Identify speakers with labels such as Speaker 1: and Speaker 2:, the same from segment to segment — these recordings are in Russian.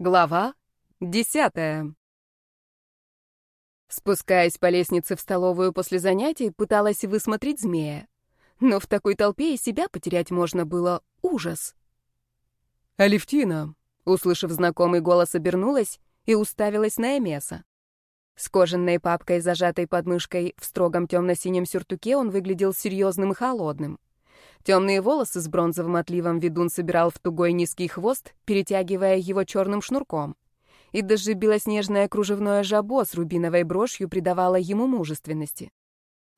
Speaker 1: Глава десятая. Спускаясь по лестнице в столовую после занятий, пыталась высмотреть змея. Но в такой толпе и себя потерять можно было. Ужас.
Speaker 2: «Алевтина!» — услышав знакомый голос, обернулась и уставилась на Эмеса.
Speaker 1: С кожаной папкой, зажатой подмышкой, в строгом темно-синем сюртуке он выглядел серьезным и холодным. Темные волосы с бронзовым отливом ведун собирал в тугой низкий хвост, перетягивая его черным шнурком. И даже белоснежное кружевное жабо с рубиновой брошью придавало ему мужественности.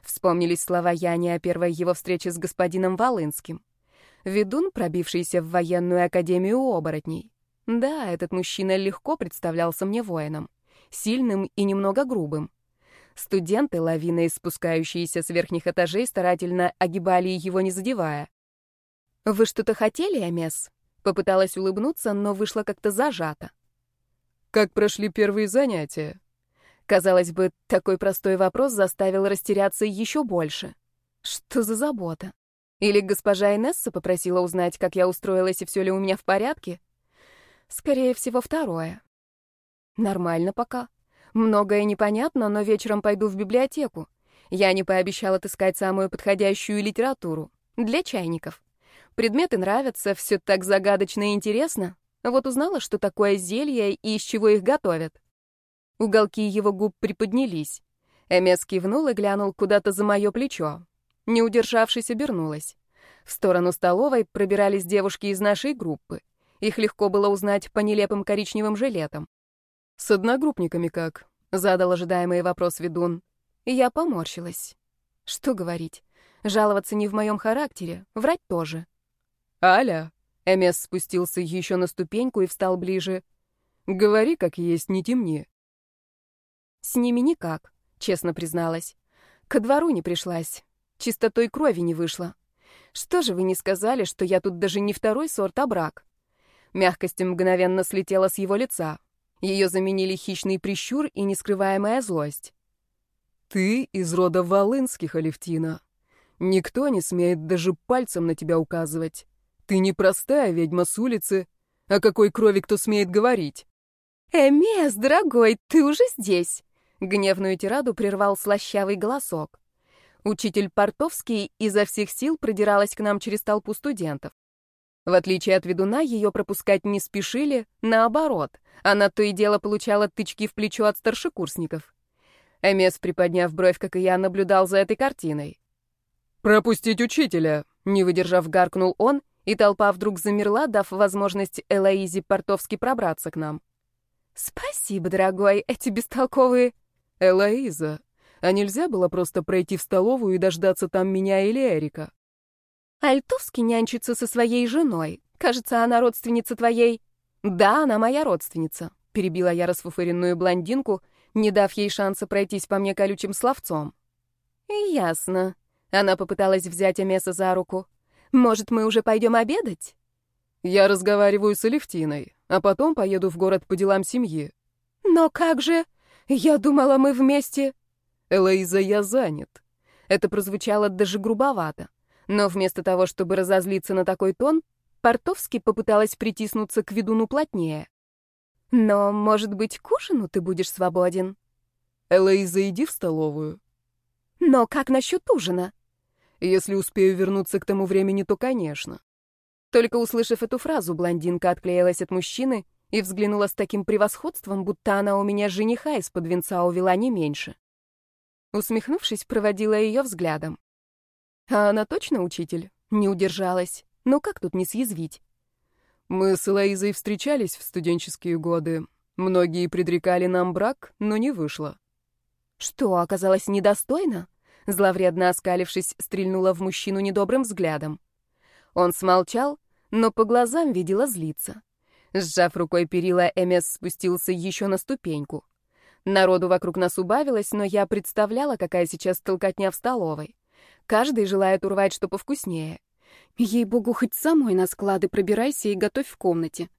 Speaker 1: Вспомнились слова Яни о первой его встрече с господином Волынским. Ведун, пробившийся в военную академию оборотней. Да, этот мужчина легко представлялся мне воином. Сильным и немного грубым. Студенты, лавиной спускающиеся с верхних этажей, старательно огибали его, не задевая. «Вы что-то хотели, Амес?» Попыталась улыбнуться, но вышла как-то зажата.
Speaker 2: «Как прошли первые занятия?»
Speaker 1: Казалось бы, такой простой вопрос заставил растеряться еще больше. Что за забота? Или госпожа Инесса попросила узнать, как я устроилась и все ли у меня в порядке? Скорее всего, второе. Нормально пока. Многое непонятно, но вечером пойду в библиотеку. Я не пообещал отыскать самую подходящую литературу. Для чайников. Предметы нравятся, все так загадочно и интересно. Вот узнала, что такое зелье и из чего их готовят. Уголки его губ приподнялись. Эмес кивнул и глянул куда-то за мое плечо. Не удержавшись, обернулась. В сторону столовой пробирались девушки из нашей группы. Их легко было узнать по нелепым коричневым жилетам.
Speaker 2: «С одногруппниками как?» — задал ожидаемый вопрос ведун.
Speaker 1: Я поморщилась. Что говорить? Жаловаться не в моем характере, врать тоже.
Speaker 2: «Аля!» — Эмес спустился еще на ступеньку и встал ближе. «Говори, как есть, не темни».
Speaker 1: «С ними никак», — честно призналась. «Ко двору не пришлась. Чистотой крови не вышло. Что же вы не сказали, что я тут даже не второй сорт, а брак?» Мягкость мгновенно слетела с его лица. Ее заменили хищный прищур и нескрываемая злость.
Speaker 2: «Ты из рода Волынских, Алевтина. Никто не смеет даже пальцем на тебя указывать. Ты не простая ведьма с улицы. О какой крови кто смеет говорить?»
Speaker 1: «Эмес, дорогой, ты уже здесь!» Гневную тираду прервал слащавый голосок. Учитель Портовский изо всех сил продиралась к нам через толпу студентов. В отличие от ведуна, ее пропускать не спешили, наоборот, она то и дело получала тычки в плечо от старшекурсников. Эмес, приподняв бровь, как и я, наблюдал за этой картиной.
Speaker 2: «Пропустить учителя!» — не выдержав, гаркнул он, и толпа вдруг замерла, дав возможность Элоизе Портовски пробраться к нам. «Спасибо, дорогой, эти бестолковые...» «Элоиза, а нельзя было просто пройти в столовую и дождаться там меня или Эрика?»
Speaker 1: Альтовский нянчится со своей женой. Кажется, она родственница твоей. Да, она моя родственница, перебила я расфуфыренную блондинку, не дав ей шанса пройтись по мне колючим словцом. Ясно. Она попыталась взять Амеса за руку. Может, мы уже пойдем обедать?
Speaker 2: Я разговариваю с Алевтиной, а потом поеду в город по делам семьи.
Speaker 1: Но как же? Я думала, мы вместе.
Speaker 2: Элоиза, я занят.
Speaker 1: Это прозвучало даже грубовато. Но вместо того, чтобы разозлиться на такой тон, Портовский попыталась притиснуться к ведуну плотнее. «Но, может быть, к ужину ты будешь свободен?»
Speaker 2: «Элоиза, иди в столовую».
Speaker 1: «Но как насчет ужина?»
Speaker 2: «Если успею вернуться к тому времени, то, конечно».
Speaker 1: Только услышав эту фразу, блондинка отклеилась от мужчины и взглянула с таким превосходством, будто она у меня жениха из-под венца увела не меньше. Усмехнувшись, проводила ее взглядом. А она точно учитель? Не удержалась. Ну как тут не съязвить?
Speaker 2: Мы с Элоизой встречались в студенческие годы. Многие предрекали нам брак, но не вышло.
Speaker 1: Что, оказалось недостойно? Зловредно оскалившись, стрельнула в мужчину недобрым взглядом. Он смолчал, но по глазам видела злиться. Сжав рукой перила, Эмес спустился еще на ступеньку. Народу вокруг нас убавилось, но я представляла, какая сейчас толкотня в столовой. Каждый желает урвать что повкуснее. Ей-богу, хоть самой на склады пробирайся и готовь в комнате.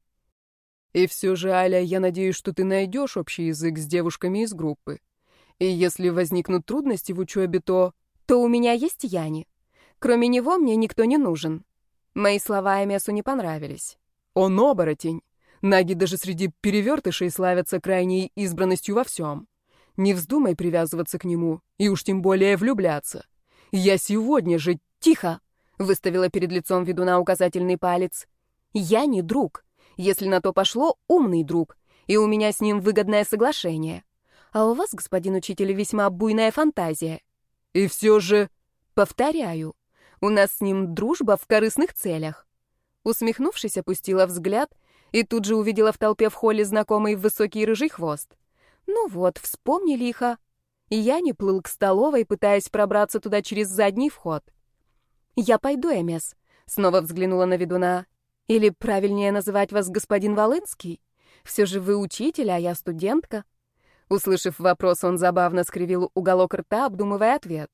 Speaker 2: И все же, Аля, я надеюсь, что ты найдешь общий язык с девушками из группы. И если возникнут трудности в учебе, то...
Speaker 1: То у меня есть Яни. Кроме него мне никто не нужен. Мои слова Эмесу не понравились.
Speaker 2: Он оборотень.
Speaker 3: Наги даже среди перевертышей славятся крайней избранностью во всем. Не вздумай привязываться к нему, и уж тем более влюбляться. Я сегодня же...
Speaker 1: Тихо! Выставила перед лицом ведуна указательный палец. Я не друг. Если на то пошло, умный друг. И у меня с ним выгодное соглашение. А у вас, господин учитель, весьма буйная фантазия.
Speaker 3: И все же...
Speaker 1: Повторяю, у нас с ним дружба в корыстных целях. Усмехнувшись, опустила взгляд и тут же увидела в толпе в холле знакомый высокий рыжий хвост. Ну вот, вспомни лихо. Я не плыл к столовой, пытаясь пробраться туда через задний вход. «Я пойду, Эмес», — снова взглянула на ведуна. «Или правильнее называть вас господин Волынский? Все же вы учитель, а я студентка». Услышав вопрос, он забавно скривил уголок рта, обдумывая ответ.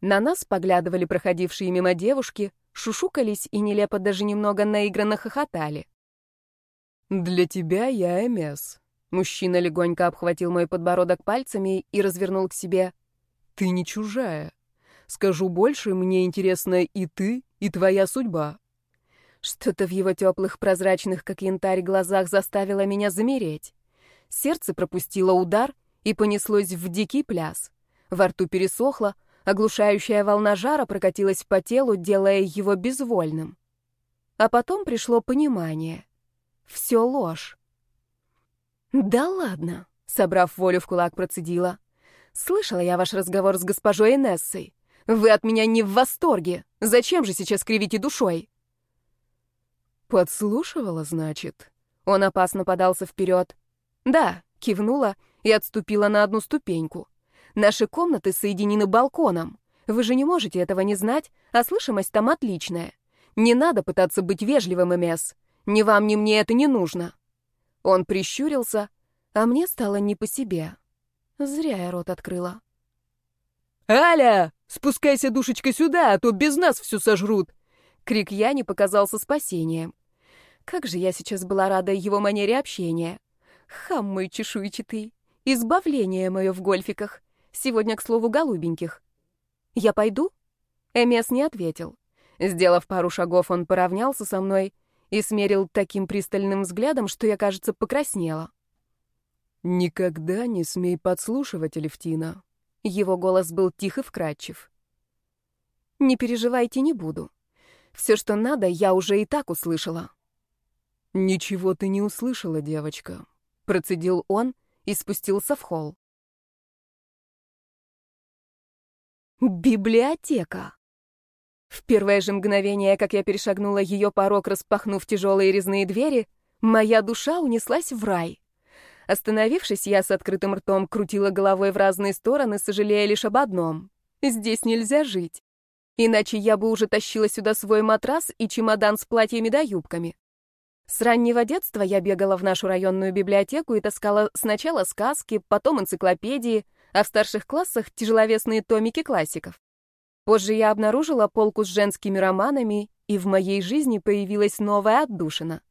Speaker 1: На нас поглядывали проходившие мимо девушки, шушукались и нелепо даже немного наигранно хохотали.
Speaker 3: «Для тебя я Эмес». Мужчина легонько обхватил мой подбородок пальцами и развернул к себе. «Ты не чужая. Скажу больше, мне интересна и ты, и твоя судьба».
Speaker 1: Что-то в его теплых, прозрачных, как янтарь, глазах заставило меня замереть. Сердце пропустило удар и понеслось в дикий пляс. Во рту пересохло, оглушающая волна жара прокатилась по телу, делая его безвольным. А потом пришло понимание. Все ложь. «Да ладно», — собрав волю в кулак, процедила. «Слышала я ваш разговор с госпожой Инессой. Вы от меня не в восторге. Зачем же сейчас кривите душой?»
Speaker 3: «Подслушивала, значит?»
Speaker 1: Он опасно подался вперед. «Да», — кивнула и отступила на одну ступеньку. «Наши комнаты соединены балконом. Вы же не можете этого не знать, а слышимость там отличная. Не надо пытаться быть вежливым, МС. Ни вам, ни мне это не нужно». Он прищурился, а мне стало не по себе. Зря я рот открыла.
Speaker 3: «Аля, спускайся, душечка, сюда, а то без нас всю сожрут!»
Speaker 1: Крик я не показался спасением. Как же я сейчас была рада его манере общения. Хам мой чешуйчатый. Избавление мое в гольфиках. Сегодня, к слову, голубеньких. «Я пойду?» Эмес не ответил. Сделав пару шагов, он поравнялся со мной и смерил таким пристальным взглядом, что я, кажется, покраснела.
Speaker 3: «Никогда не смей подслушивать, Алевтина».
Speaker 1: Его голос был тих и вкрадчив. «Не переживайте, не буду. Все, что надо, я уже и так услышала».
Speaker 3: «Ничего ты не услышала, девочка», — процедил он и спустился в холл.
Speaker 1: Библиотека. В первое же мгновение, как я перешагнула ее порог, распахнув тяжелые резные двери, моя душа унеслась в рай. Остановившись, я с открытым ртом крутила головой в разные стороны, сожалея лишь об одном. Здесь нельзя жить. Иначе я бы уже тащила сюда свой матрас и чемодан с платьями да юбками. С раннего детства я бегала в нашу районную библиотеку и таскала сначала сказки, потом энциклопедии, а в старших классах тяжеловесные томики классиков. Позже я обнаружила полку с женскими романами, и в моей жизни появилась новая отдушина.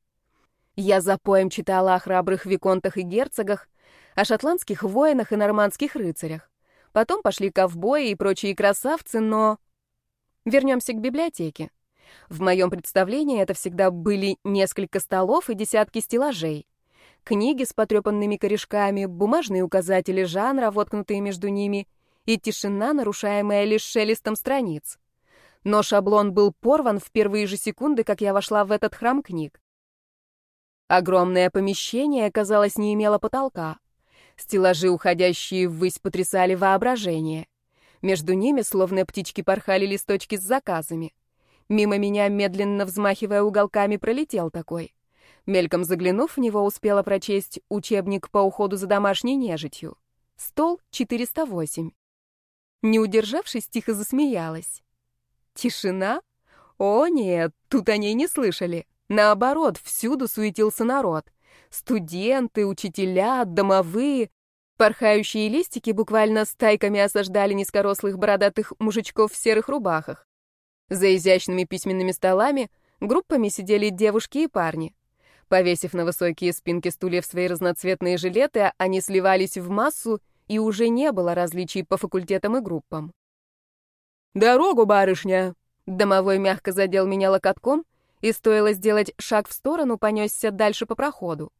Speaker 1: Я за поем читала о храбрых виконтах и герцогах, о шотландских воинах и нормандских рыцарях. Потом пошли ковбои и прочие красавцы, но... Вернемся к библиотеке. В моем представлении это всегда были несколько столов и десятки стеллажей. Книги с потрепанными корешками, бумажные указатели жанра, воткнутые между ними, и тишина, нарушаемая лишь шелестом страниц. Но шаблон был порван в первые же секунды, как я вошла в этот храм книг. Огромное помещение, казалось, не имело потолка. Стеллажи, уходящие ввысь, потрясали воображение. Между ними, словно птички, порхали листочки с заказами. Мимо меня, медленно взмахивая уголками, пролетел такой. Мельком заглянув в него, успела прочесть учебник по уходу за домашней нежитью. Стол 408. Не удержавшись, тихо засмеялась. Тишина? О нет, тут о ней не слышали. Наоборот, всюду суетился народ. Студенты, учителя, домовые. Порхающие листики буквально стайками осаждали низкорослых бородатых мужичков в серых рубахах. За изящными письменными столами группами сидели девушки и парни. Повесив на высокие спинки стульев свои разноцветные жилеты, они сливались в массу, и уже не было различий по факультетам и группам.
Speaker 3: «Дорогу, барышня!»
Speaker 1: Домовой мягко задел меня локотком, и стоило сделать шаг в сторону, понесся дальше по проходу.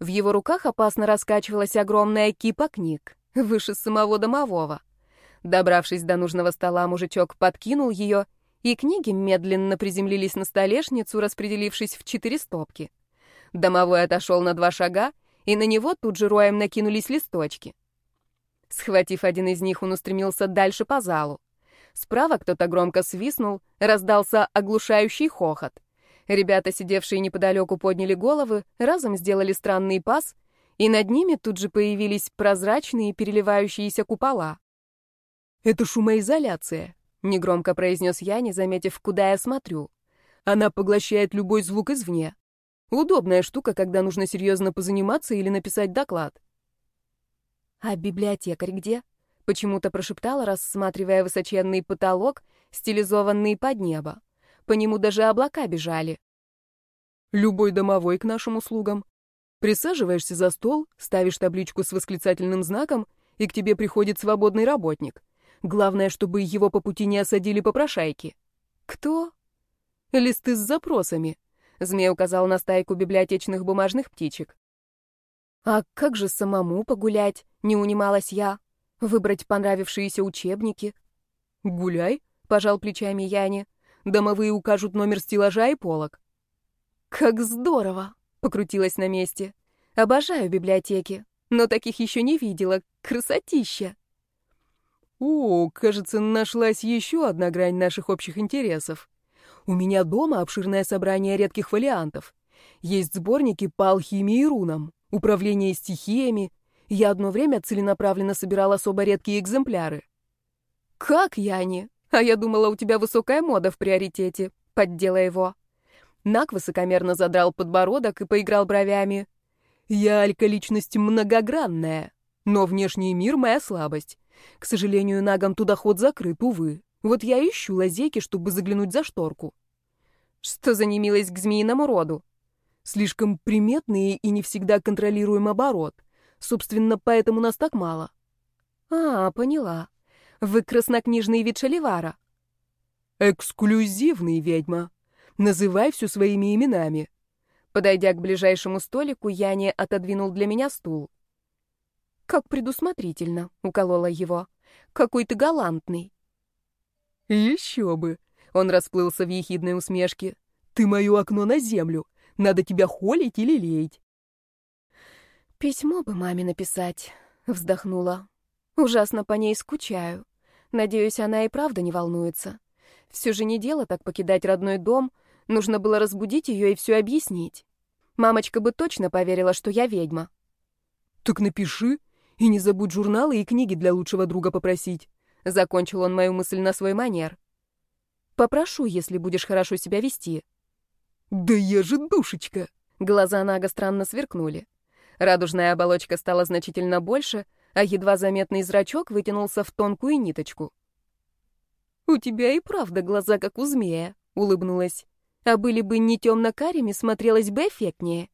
Speaker 1: В его руках опасно раскачивалась огромная кипа книг, выше самого домового. Добравшись до нужного стола, мужичок подкинул ее, и книги медленно приземлились на столешницу, распределившись в четыре стопки. Домовой отошел на два шага, и на него тут же роем накинулись листочки. Схватив один из них, он устремился дальше по залу. Справа кто-то громко свистнул, раздался оглушающий хохот. Ребята, сидевшие неподалеку, подняли головы, разом сделали странный пас, и над ними тут же появились прозрачные переливающиеся купола.
Speaker 3: «Это шумоизоляция», — негромко произнес я, не заметив, куда я смотрю. «Она поглощает любой звук извне. Удобная штука, когда нужно серьезно позаниматься или написать доклад».
Speaker 1: «А библиотекарь где?» — почему-то прошептала, рассматривая высоченный потолок, стилизованный под небо. По нему даже облака бежали.
Speaker 3: Любой домовой к нашим услугам. Присаживаешься за стол, ставишь табличку с восклицательным знаком, и к тебе приходит свободный работник. Главное, чтобы его по пути не осадили попрошайки.
Speaker 1: Кто?
Speaker 3: Листы с запросами. Змей указал на стайку библиотечных бумажных птичек.
Speaker 1: А как же самому погулять? Не унималась я. Выбрать понравившиеся учебники.
Speaker 3: Гуляй, пожал плечами Яне. Домовые укажут номер стеллажа и полок.
Speaker 1: Как здорово! Покрутилась на месте. Обожаю библиотеки, но таких еще не видела. Красотища!
Speaker 3: О, кажется, нашлась еще одна грань наших общих интересов. У меня дома обширное собрание редких фолиантов. Есть сборники по алхимии и рунам, управление стихиями. Я одно время целенаправленно собирал особо редкие экземпляры.
Speaker 1: Как, Яни? А я думала, у тебя высокая мода в приоритете. Поддела его. Нак высокомерно задрал подбородок и поиграл бровями.
Speaker 3: Я, Алька, личность многогранная, но внешний мир — моя слабость. К сожалению, Нагом туда ход закрыт, увы. Вот я ищу лазейки, чтобы заглянуть за шторку.
Speaker 1: Что за немилость к змеиному роду?
Speaker 3: Слишком приметный и не всегда контролируем оборот. Собственно, поэтому нас так мало.
Speaker 1: А, поняла. Вы краснокнижный вид Шаливара.
Speaker 3: Эксклюзивный, ведьма. Называй все своими именами.
Speaker 1: Подойдя к ближайшему столику, Яне отодвинул для меня стул. Как предусмотрительно, уколола его. Какой ты галантный.
Speaker 3: Еще бы. Он расплылся в ехидной усмешке. Ты мое окно на землю. Надо тебя холить или леять.
Speaker 1: Письмо бы маме написать, вздохнула. Ужасно по ней скучаю. Надеюсь, она и правда не волнуется. Все же не дело так покидать родной дом. Нужно было разбудить ее и все объяснить. Мамочка бы точно поверила, что я ведьма.
Speaker 3: Так напиши. И не забудь журналы и книги для лучшего друга попросить. Закончил он мою мысль на свой манер.
Speaker 1: Попрошу, если будешь хорошо себя вести.
Speaker 3: Да я же душечка.
Speaker 1: Глаза Нага странно сверкнули. Радужная оболочка стала значительно больше, а едва заметный зрачок вытянулся в тонкую ниточку. «У тебя и правда глаза, как у змея», — улыбнулась. «А были бы не темно-карими, смотрелось бы эффектнее».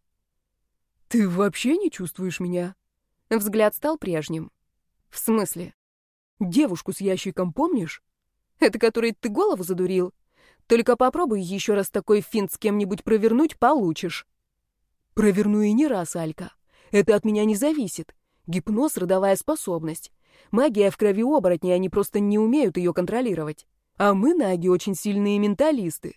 Speaker 3: «Ты вообще не чувствуешь меня?»
Speaker 1: Взгляд стал прежним. «В смысле?»
Speaker 3: «Девушку с ящиком помнишь?»
Speaker 1: «Это который ты голову задурил? Только попробуй еще раз такой финт с кем-нибудь провернуть, получишь».
Speaker 3: «Проверну и не раз, Алька. Это от меня не зависит. Гипноз — родовая способность. Магия в крови оборотней, они просто не умеют ее контролировать. А мы, наги, очень сильные менталисты.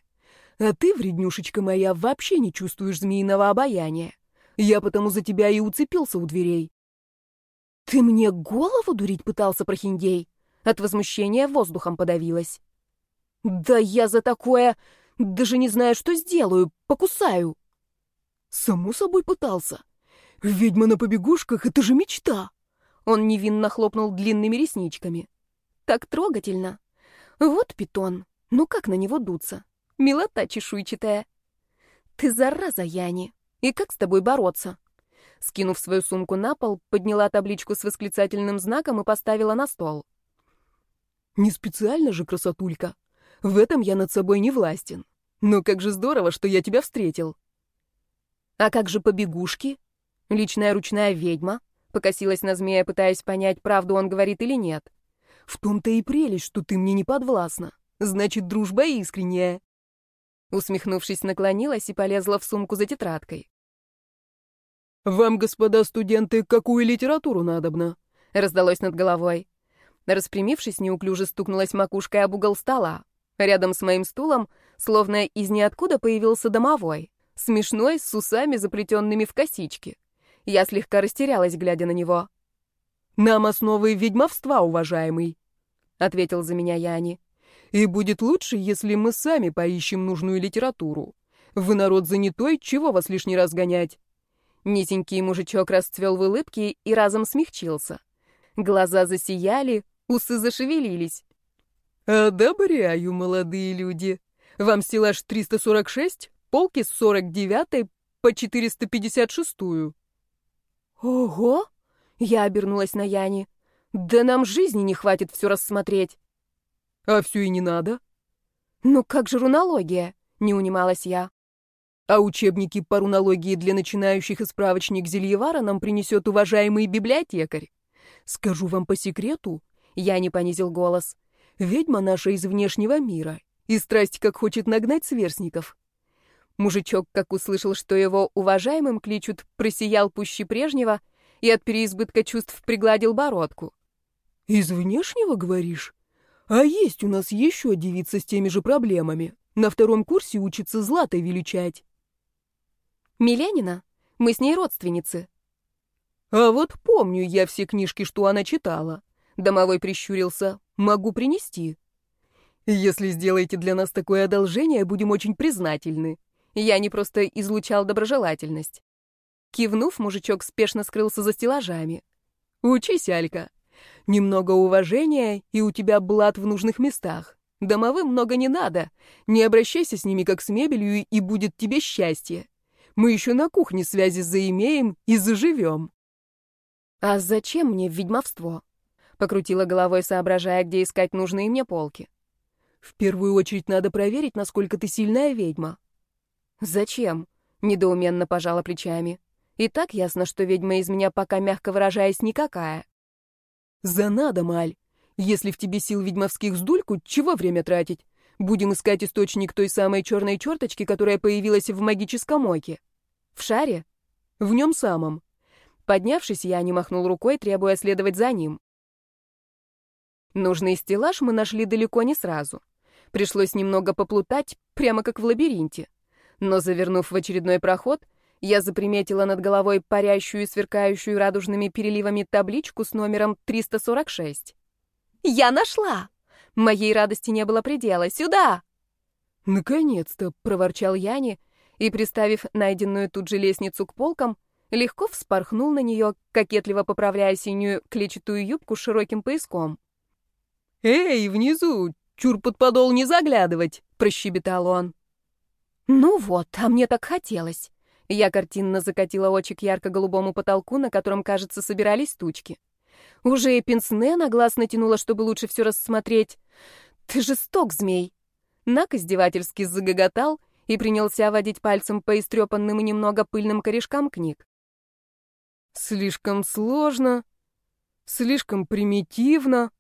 Speaker 3: А ты, вреднюшечка моя, вообще не чувствуешь змеиного обаяния. Я потому за тебя и уцепился у дверей.
Speaker 1: Ты мне голову дурить пытался, прохиндей? От возмущения воздухом подавилась. Да я за такое даже не знаю, что сделаю, покусаю.
Speaker 3: Само собой пытался. «Ведьма на побегушках — это же мечта!»
Speaker 1: Он невинно хлопнул длинными ресничками. «Так трогательно. Вот питон. Ну как на него дуться? Милота чешуйчатая. Ты зараза, Яни. И как с тобой бороться?» Скинув свою сумку на пол, подняла табличку с восклицательным знаком и поставила на стол.
Speaker 3: «Не специально же, красотулька. В этом я над собой не властен. Но как же здорово, что я тебя встретил».
Speaker 1: «А как же побегушки?» Личная ручная ведьма покосилась на змея, пытаясь понять, правду он говорит или нет.
Speaker 3: В том-то и прелесть, что ты мне не подвластна. Значит, дружба искренняя.
Speaker 1: Усмехнувшись, наклонилась и полезла в сумку за тетрадкой.
Speaker 3: «Вам, господа студенты, какую литературу надобно?»
Speaker 1: — раздалось над головой. Распрямившись, неуклюже стукнулась макушкой об угол стола. Рядом с моим стулом, словно из ниоткуда, появился домовой. Смешной, с усами, заплетенными в косички. Я слегка растерялась, глядя на него.
Speaker 3: «Нам основы ведьмовства, уважаемый», — ответил за меня Яни. «И будет лучше, если мы сами поищем нужную литературу. Вы народ занятой, чего вас лишний раз гонять?»
Speaker 1: Низенький мужичок расцвел в улыбке и разом смягчился. Глаза засияли, усы зашевелились.
Speaker 3: «Одобряю, молодые люди. Вам стеллаж 346, полки с 49 по 456-ю».
Speaker 1: «Ого!» — я обернулась на Яни. «Да нам жизни не хватит все рассмотреть».
Speaker 3: «А все и не надо».
Speaker 1: «Ну как же рунология?» — не унималась я.
Speaker 3: «А учебники по рунологии для начинающих и справочник Зельевара нам принесет уважаемый библиотекарь. Скажу вам по секрету, я не понизил голос, ведьма наша из внешнего мира, и страсть как хочет нагнать сверстников.
Speaker 1: Мужичок, как услышал, что его уважаемым кличут, просиял пуще прежнего и от переизбытка чувств пригладил бородку.
Speaker 3: «Из внешнего, говоришь? А есть у нас еще девица с теми же проблемами. На втором курсе учится Златой величать».
Speaker 1: «Миленина? Мы с ней родственницы»,
Speaker 3: «А вот помню я все книжки, что она читала». Домовой прищурился. «Могу принести». «Если сделаете для нас такое одолжение, будем очень признательны».
Speaker 1: Я не просто излучал доброжелательность. Кивнув, мужичок спешно скрылся за стеллажами.
Speaker 3: «Учись, Алька. Немного уважения, и у тебя блат в нужных местах. Домовым много не надо. Не обращайся с ними как с мебелью, и будет тебе счастье. Мы еще на кухне связи заимеем и заживем».
Speaker 1: «А зачем мне ведьмовство?» Покрутила головой, соображая, где искать нужные мне полки.
Speaker 3: «В первую очередь надо проверить, насколько ты сильная ведьма».
Speaker 1: «Зачем?» — недоуменно пожала плечами. «И так ясно, что ведьма из меня, пока мягко выражаясь, никакая».
Speaker 3: «За надо, Маль. Если в тебе сил ведьмовских сдульку, чего время тратить? Будем искать источник той самой черной черточки, которая появилась в магическом оке».
Speaker 1: «В шаре?»
Speaker 3: «В нем самом.
Speaker 1: Поднявшись, я не махнул рукой, требуя следовать за ним. Нужный стеллаж мы нашли далеко не сразу. Пришлось немного поплутать, прямо как в лабиринте. Но, завернув в очередной проход, я заприметила над головой парящую и сверкающую радужными переливами табличку с номером 346. «Я нашла!» Моей радости не было предела. «Сюда!»
Speaker 3: «Наконец-то!» — проворчал Яни, и, приставив найденную тут же лестницу к полкам, легко вспорхнул на нее, кокетливо поправляя синюю клетчатую юбку с широким пояском. «Эй, внизу! Чур под подол не заглядывать!» — прощебетал он.
Speaker 1: «Ну вот, а мне так хотелось!» Я картинно закатила очи к ярко-голубому потолку, на котором, кажется, собирались тучки. Уже и пенсне на глаз натянула, чтобы лучше все рассмотреть. «Ты жесток, змей!» Нак издевательски загоготал и принялся водить пальцем по истрепанным и немного пыльным корешкам книг.
Speaker 3: Слишком сложно, слишком примитивно.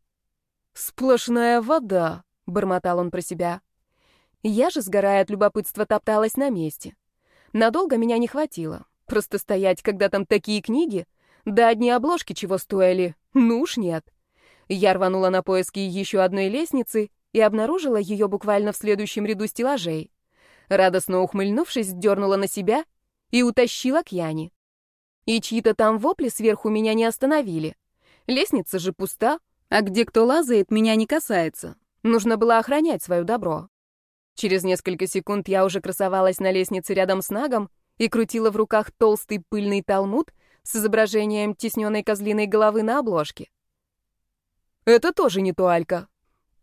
Speaker 3: Сплошная вода, бормотал он про себя.
Speaker 1: Я же, сгорая от любопытства, топталась на месте. Надолго меня не хватило. Просто стоять, когда там такие книги, да одни обложки чего стоили, ну уж нет. Я рванула на поиски еще одной лестницы и обнаружила ее буквально в следующем ряду стеллажей. Радостно ухмыльнувшись, дернула на себя и утащила к Яне. И чьи-то там вопли сверху меня не остановили. Лестница же пуста, а где кто лазает, меня не касается. Нужно было охранять свое добро. Через несколько секунд я уже красовалась на лестнице рядом с Нагом и крутила в руках толстый пыльный талмуд с изображением тесненной козлиной головы на обложке.
Speaker 3: Это тоже не туалька.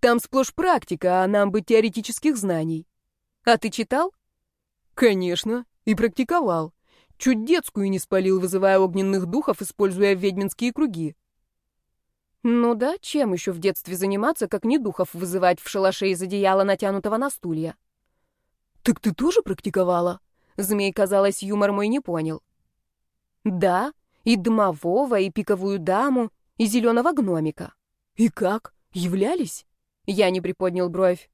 Speaker 3: Там сплошь практика, а нам бы теоретических знаний.
Speaker 1: А ты читал?
Speaker 3: Конечно, и практиковал. Чуть детскую не спалил, вызывая огненных духов, используя ведьминские круги.
Speaker 1: Ну да, чем еще в детстве заниматься, как не духов вызывать в шалаше из одеяла, натянутого на стулья?
Speaker 3: Так ты тоже практиковала?
Speaker 1: Змей, казалось, юмор мой не понял. Да, и дымового, и пиковую даму, и зеленого гномика.
Speaker 3: И как? Являлись?
Speaker 1: Я не приподнял бровь.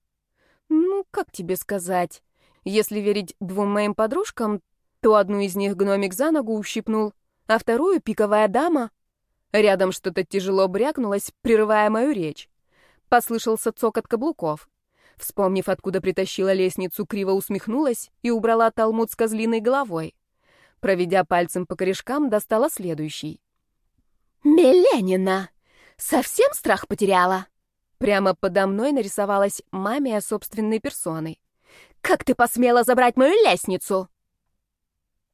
Speaker 1: Ну, как тебе сказать? Если верить двум моим подружкам, то одну из них гномик за ногу ущипнул, а вторую — пиковая дама. Рядом что-то тяжело брякнулось, прерывая мою речь. Послышался цокот каблуков. Вспомнив, откуда притащила лестницу, криво усмехнулась и убрала талмуд с козлиной головой. Проведя пальцем по корешкам, достала следующий. «Меленина! Совсем страх потеряла?» Прямо подо мной нарисовалась мамия собственной персоной. «Как ты посмела забрать мою лестницу?»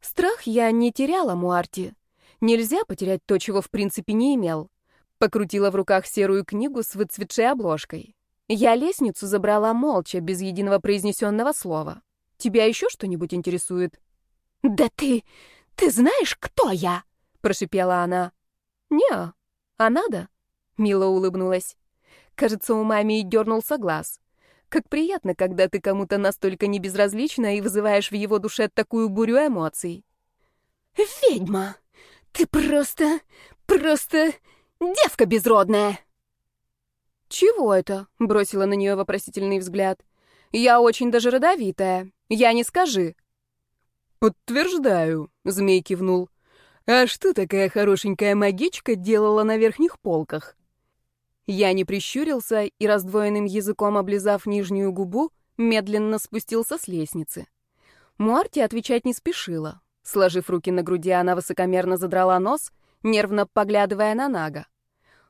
Speaker 1: Страх я не теряла, Муарти. Нельзя потерять то, чего в принципе не имел. Покрутила в руках серую книгу с выцветшей обложкой. Я лестницу забрала молча, без единого произнесенного слова. Тебя еще что-нибудь интересует? «Да ты... ты знаешь, кто я?» — прошипела она. «Не, а надо?» — мило улыбнулась. Кажется, у мамы и дернулся глаз. Как приятно, когда ты кому-то настолько небезразлична и вызываешь в его душе такую бурю эмоций. «Ведьма! Ты просто... просто... девка безродная!» «Чего это?» — бросила на нее вопросительный взгляд. «Я очень даже родовитая. Я не скажи».
Speaker 3: «Подтверждаю», — змей кивнул. «А что такая хорошенькая магичка делала на верхних полках?»
Speaker 1: Я не прищурился и, раздвоенным языком облизав нижнюю губу, медленно спустился с лестницы. Муарти отвечать не спешила. Сложив руки на груди, она высокомерно задрала нос, нервно поглядывая на Нага.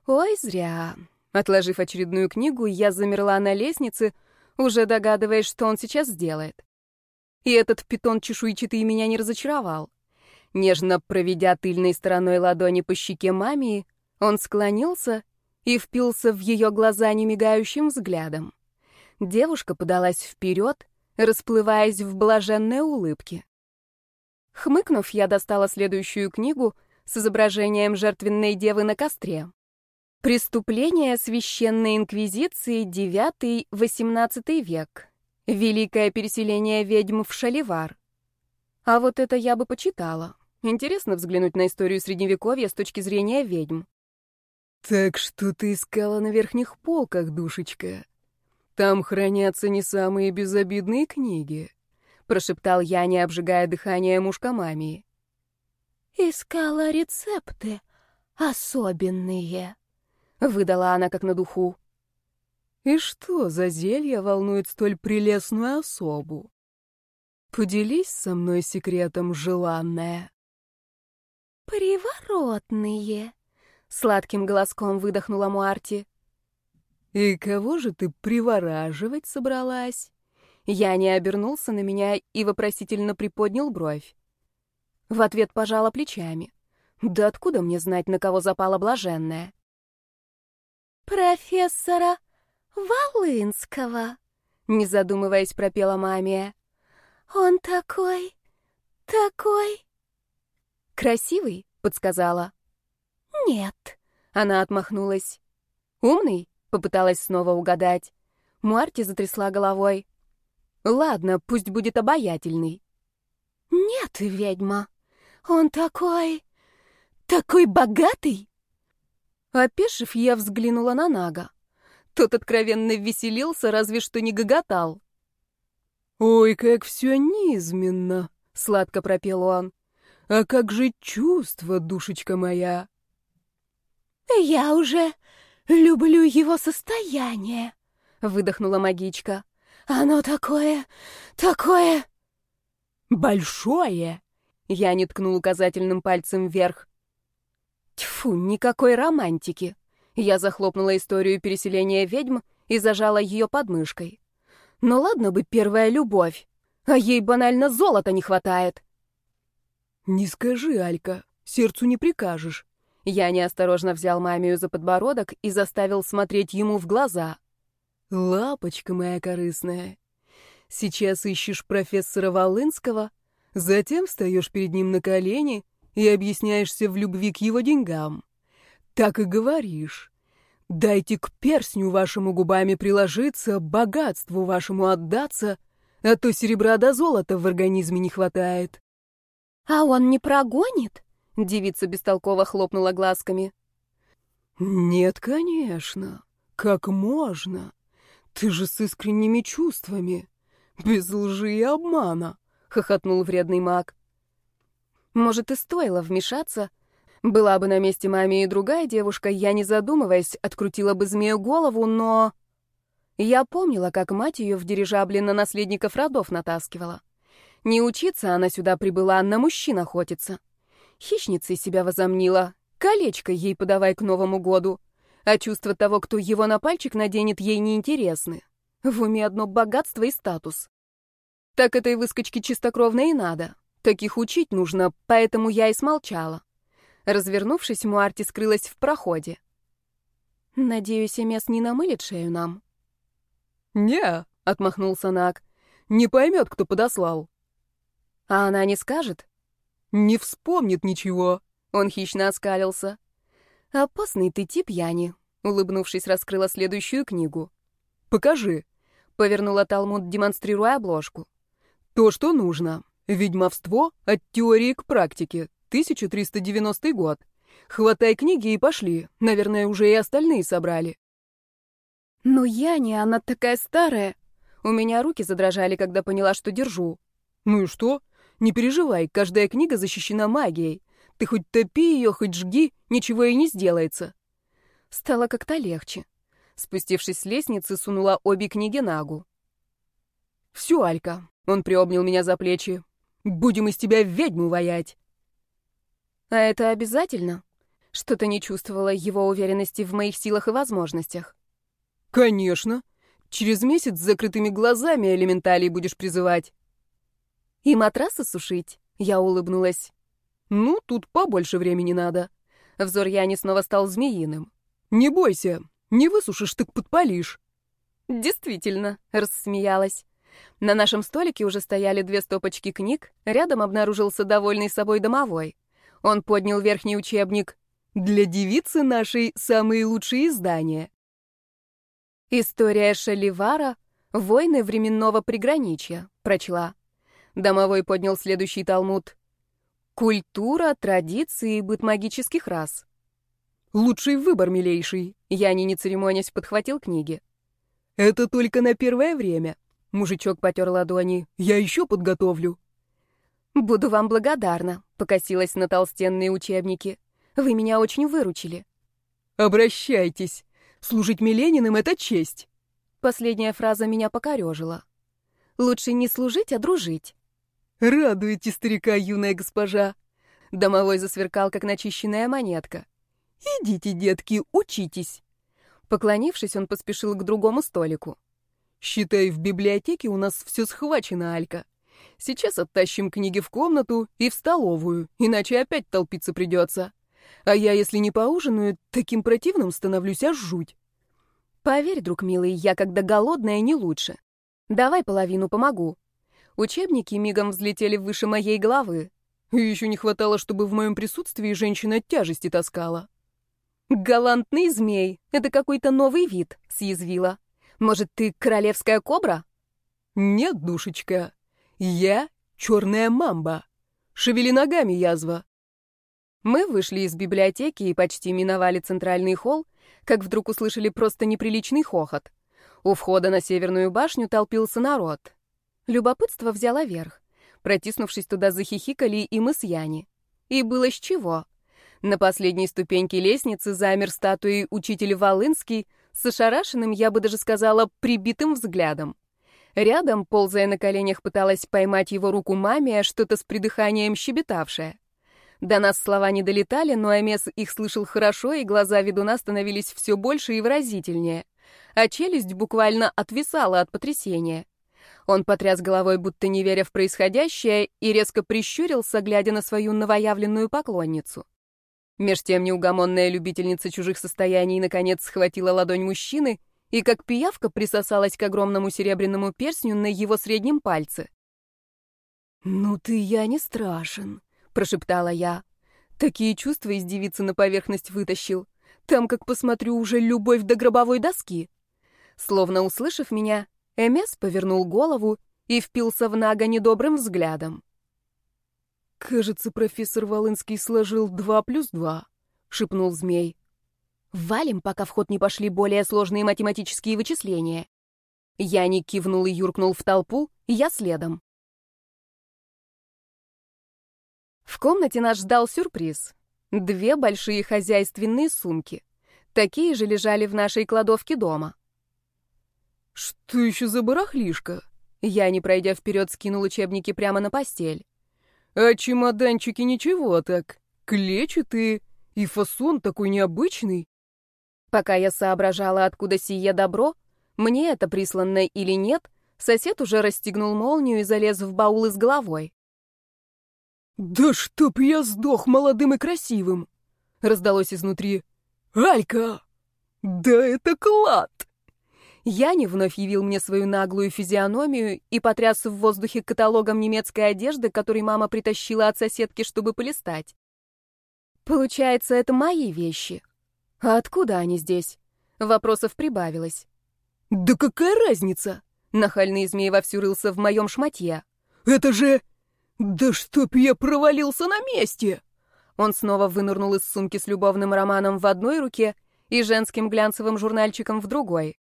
Speaker 1: «Ой, зря. Отложив очередную книгу, я замерла на лестнице, уже догадываясь, что он сейчас сделает. И этот питон чешуйчатый меня не разочаровал. Нежно проведя тыльной стороной ладони по щеке мамии, он склонился и впился в ее глаза немигающим взглядом. Девушка подалась вперед, расплываясь в блаженной улыбке. Хмыкнув, я достала следующую книгу с изображением жертвенной девы на костре. Преступления Священной Инквизиции IX-XVIII век. Великое переселение ведьм в Шаливар. А вот это я бы почитала. Интересно взглянуть на историю Средневековья с точки зрения ведьм.
Speaker 3: «Так что ты искала на верхних полках, душечка? Там хранятся не самые безобидные книги», — прошептал я, не обжигая дыхание мушка мамии.
Speaker 2: «Искала рецепты особенные»,
Speaker 1: выдала она как на духу.
Speaker 3: И что за зелье волнует столь прелестную особу? Поделись со мной секретом, желанная.
Speaker 2: Приворотные, сладким голоском выдохнула Муарти.
Speaker 3: И кого же ты привораживать собралась?
Speaker 1: Я не обернулся на меня и вопросительно приподнял бровь. В ответ пожала плечами. Да откуда мне знать, на кого запала блаженная?
Speaker 2: «Профессора Волынского», — не задумываясь, пропела мамия. «Он такой, такой...»
Speaker 1: «Красивый?» — подсказала.
Speaker 2: «Нет», —
Speaker 1: она отмахнулась. «Умный?» — попыталась снова угадать. Марти затрясла головой. «Ладно, пусть будет обаятельный».
Speaker 2: «Нет, ведьма, он такой... такой богатый!»
Speaker 1: Опешив, я взглянула на Нага. Тот откровенно веселился, разве что не гоготал.
Speaker 3: «Ой, как все низменно!» — сладко пропел он. «А как же чувство, душечка моя!»
Speaker 2: «Я уже люблю его состояние», — выдохнула магичка. «Оно такое, такое...»
Speaker 3: «Большое!» — я не ткнул указательным пальцем вверх.
Speaker 1: Тьфу, никакой романтики. Я захлопнула историю переселения ведьм и зажала ее подмышкой. Ну ладно бы первая любовь, а ей банально золота не хватает.
Speaker 3: Не скажи, Алька, сердцу не прикажешь.
Speaker 1: Я неосторожно взял мамию за подбородок и заставил смотреть ему в глаза.
Speaker 3: Лапочка моя корыстная, сейчас ищешь профессора Волынского, затем встаешь перед ним на колени и объясняешься в любви к его деньгам. Так и говоришь. Дайте к перстню вашему губами приложиться, богатству вашему отдаться, а то серебра до золота в организме не хватает.
Speaker 2: — А он не прогонит? — девица бестолково хлопнула глазками.
Speaker 3: — Нет, конечно. Как можно? Ты же с искренними чувствами. Без лжи и обмана, хохотнул вредный маг.
Speaker 1: Может, и стоило вмешаться. Была бы на месте маме и другая девушка, я, не задумываясь, открутила бы змею голову, но... Я помнила, как мать ее в дирижабле на наследников родов натаскивала. Не учиться она сюда прибыла, на мужчин охотиться. Хищницей себя возомнила, колечко ей подавай к Новому году. А чувства того, кто его на пальчик наденет, ей неинтересны. В уме одно богатство и статус. Так этой выскочке чистокровно и надо. Таких учить нужно, поэтому я и смолчала. Развернувшись, Муарти скрылась в проходе. «Надеюсь, Эмес не намылит шею нам?»
Speaker 3: «Не», — отмахнулся Нак, — «не поймет, кто подослал».
Speaker 1: «А она не скажет?»
Speaker 3: «Не вспомнит ничего», — он хищно оскалился.
Speaker 1: «Опасный ты тип, Яни», — улыбнувшись, раскрыла следующую книгу.
Speaker 3: «Покажи», — повернула Талмуд, демонстрируя обложку. «То, что нужно. Ведьмовство от теории к практике. 1390 год. Хватай книги и пошли. Наверное, уже и остальные собрали.
Speaker 1: Но я не, она такая старая. У меня руки задрожали, когда поняла, что держу.
Speaker 3: Ну и что? Не переживай, каждая книга защищена магией. Ты хоть топи ее, хоть жги, ничего и не сделается.
Speaker 1: Стало как-то легче. Спустившись с лестницы, сунула обе книги Нагу.
Speaker 3: «Все, Алька», — он приобнял меня за плечи, Будем из тебя ведьму воять.
Speaker 1: А это обязательно? Что-то не чувствовала его уверенности в моих силах и возможностях.
Speaker 3: Конечно. Через месяц с закрытыми глазами элементалей будешь призывать.
Speaker 1: И матрасы сушить? Я улыбнулась.
Speaker 3: Ну, тут побольше времени надо.
Speaker 1: Взор Яни снова стал змеиным.
Speaker 3: Не бойся, не высушишь, так подпалишь.
Speaker 1: Действительно, рассмеялась. На нашем столике уже стояли две стопочки книг, рядом обнаружился довольный собой домовой. Он поднял верхний учебник.
Speaker 3: «Для девицы нашей самые лучшие издания».
Speaker 1: «История Шаливара. Войны временного приграничья», — прочла. Домовой поднял следующий талмуд. «Культура, традиции и быт магических рас».
Speaker 3: «Лучший выбор, милейший», — я не церемонясь подхватил книги. «Это только на первое время. Мужичок потер ладони. «Я еще подготовлю».
Speaker 1: «Буду вам благодарна», — покосилась на толстенные учебники. «Вы меня очень выручили».
Speaker 3: «Обращайтесь. Служить Милениным — это честь».
Speaker 1: Последняя фраза меня покорежила. «Лучше не служить, а дружить».
Speaker 3: «Радуете старика, юная госпожа».
Speaker 1: Домовой засверкал, как начищенная монетка.
Speaker 3: «Идите, детки, учитесь».
Speaker 1: Поклонившись, он поспешил к другому столику.
Speaker 3: Считай, в библиотеке у нас все схвачено, Алька. Сейчас оттащим книги в комнату и в столовую, иначе опять толпиться придется. А я, если не поужинаю, таким противным становлюсь аж жуть.
Speaker 1: Поверь, друг милый, я когда голодная, не лучше. Давай половину помогу. Учебники мигом взлетели выше моей головы.
Speaker 3: И еще не хватало, чтобы в моем присутствии женщина тяжести таскала.
Speaker 1: «Галантный змей — это какой-то новый вид», — съязвила. Может, ты королевская кобра?
Speaker 3: Нет, душечка. Я черная мамба. Шевели ногами, язва.
Speaker 1: Мы вышли из библиотеки и почти миновали центральный холл, как вдруг услышали просто неприличный хохот. У входа на северную башню толпился народ. Любопытство взяло верх. Протиснувшись туда, захихикали и мы с Яни. И было с чего. На последней ступеньке лестницы замер статуей учитель Волынский с ошарашенным, я бы даже сказала, прибитым взглядом. Рядом, ползая на коленях, пыталась поймать его руку маме, что-то с придыханием щебетавшее. До нас слова не долетали, но Амес их слышал хорошо, и глаза ведуна становились все больше и выразительнее. А челюсть буквально отвисала от потрясения. Он потряс головой, будто не веря в происходящее, и резко прищурился, глядя на свою новоявленную поклонницу. Меж тем неугомонная любительница чужих состояний наконец схватила ладонь мужчины и как пиявка присосалась к огромному серебряному перстню на его среднем пальце.
Speaker 3: «Ну ты, я не страшен», — прошептала я.
Speaker 1: Такие чувства из девицы на поверхность вытащил. Там, как посмотрю, уже любовь до гробовой доски. Словно услышав меня, Эмес повернул голову и впился в Нага недобрым взглядом.
Speaker 3: «Кажется, профессор Волынский сложил два плюс два», — шепнул змей.
Speaker 1: «Валим, пока в ход не пошли более сложные математические вычисления». Я не кивнул и юркнул в толпу, я следом. В комнате нас ждал сюрприз. Две большие хозяйственные сумки. Такие же лежали в нашей кладовке дома.
Speaker 3: «Что еще за барахлишко?»
Speaker 1: Я, не пройдя вперед, скинул учебники прямо на постель.
Speaker 3: «А чемоданчики ничего так, клетчатые, и фасон такой необычный».
Speaker 1: Пока я соображала, откуда сие добро, мне это присланное или нет, сосед уже расстегнул молнию и залез в баул с головой.
Speaker 3: «Да чтоб я сдох молодым и красивым!» — раздалось изнутри. «Алька! Да это клад!»
Speaker 1: Яни вновь явил мне свою наглую физиономию и потряс в воздухе каталогом немецкой одежды, который мама притащила от соседки, чтобы полистать. Получается, это мои вещи. А откуда они здесь? Вопросов прибавилось.
Speaker 3: «Да какая разница?»
Speaker 1: Нахальный змей вовсю рылся в моем шматье.
Speaker 3: «Это же... Да чтоб я провалился на месте!»
Speaker 1: Он снова вынырнул из сумки с любовным романом в одной руке и женским глянцевым журнальчиком в другой.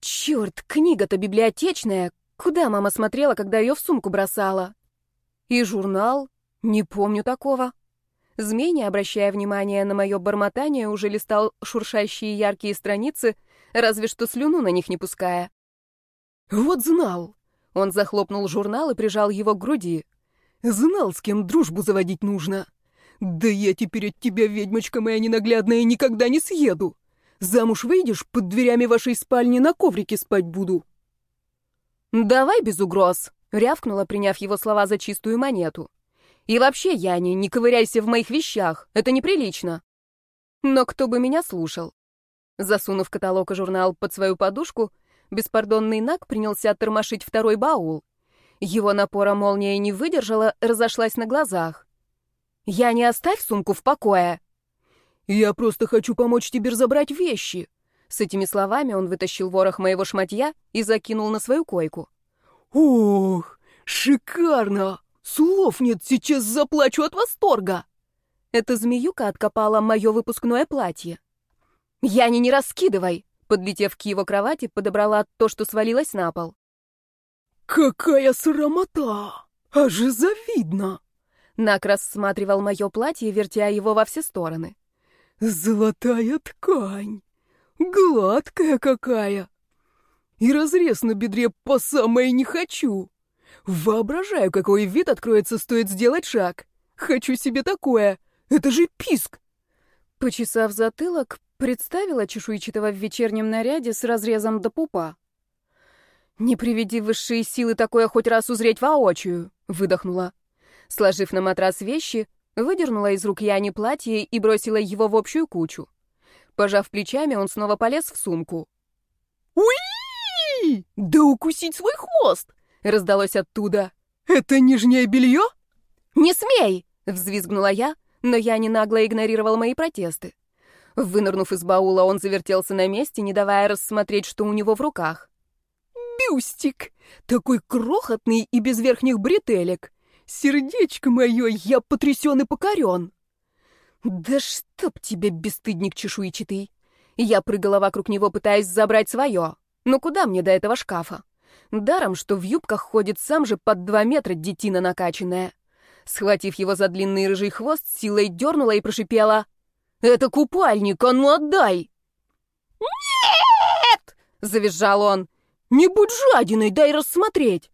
Speaker 1: Черт, книга-то библиотечная. Куда мама смотрела, когда ее в сумку бросала? И журнал? Не помню такого. Змей, не обращая внимания на мое бормотание, уже листал шуршащие яркие страницы, разве что слюну на них не пуская.
Speaker 3: «Вот знал!»
Speaker 1: Он захлопнул журнал и прижал его к груди.
Speaker 3: «Знал, с кем дружбу заводить нужно. Да я теперь от тебя, ведьмочка моя ненаглядная, никогда не съеду. Замуж выйдешь, под дверями вашей спальни на коврике спать буду».
Speaker 1: «Давай без угроз», — рявкнула, приняв его слова за чистую монету. И вообще, Яни, не ковыряйся в моих вещах, это неприлично. Но кто бы меня слушал? Засунув каталог и журнал под свою подушку, беспардонный Наг принялся тормошить второй баул. Его напора молния не выдержала, разошлась на глазах. «Я не оставь сумку в покое!»
Speaker 3: «Я просто хочу помочь тебе разобрать вещи!»
Speaker 1: С этими словами он вытащил ворох моего шматья и закинул на свою койку.
Speaker 3: «Ох, шикарно! Слов нет, сейчас заплачу от восторга.
Speaker 1: Эта змеюка откопала мое выпускное платье. Я не не раскидывай, подлетев к его кровати, подобрала то, что свалилось на пол.
Speaker 3: Какая срамота! Аж завидно!
Speaker 1: Нак рассматривал мое платье, вертя его во все стороны.
Speaker 3: Золотая ткань! Гладкая какая! И разрез на бедре по самое не хочу! Воображаю, какой вид откроется, стоит сделать шаг. Хочу себе такое. Это же писк.
Speaker 1: Почесав затылок, представила чешуйчатого в вечернем наряде с разрезом до пупа. «Не приведи высшие силы такое хоть раз узреть воочию», — выдохнула. Сложив на матрас вещи, выдернула из рук Яни платье и бросила его в общую кучу. Пожав плечами, он снова полез в сумку.
Speaker 3: «Уи! Да укусить свой хвост!»
Speaker 1: раздалось оттуда.
Speaker 3: «Это нижнее белье?»
Speaker 1: «Не смей!» — взвизгнула я, но я не нагло игнорировал мои протесты. Вынырнув из баула, он завертелся на месте, не давая рассмотреть, что у него в руках.
Speaker 3: «Бюстик! Такой крохотный и без верхних бретелек! Сердечко мое, я потрясен и покорен!»
Speaker 1: «Да чтоб тебе, бесстыдник чешуйчатый!» Я прыгала вокруг него, пытаясь забрать свое. «Ну куда мне до этого шкафа?» Даром, что в юбках ходит сам же под два метра детина накачанная. Схватив его за длинный рыжий хвост, силой дернула и прошипела. «Это купальник, а ну отдай!»
Speaker 3: «Нет!» — завизжал он. «Не будь жадиной, дай рассмотреть!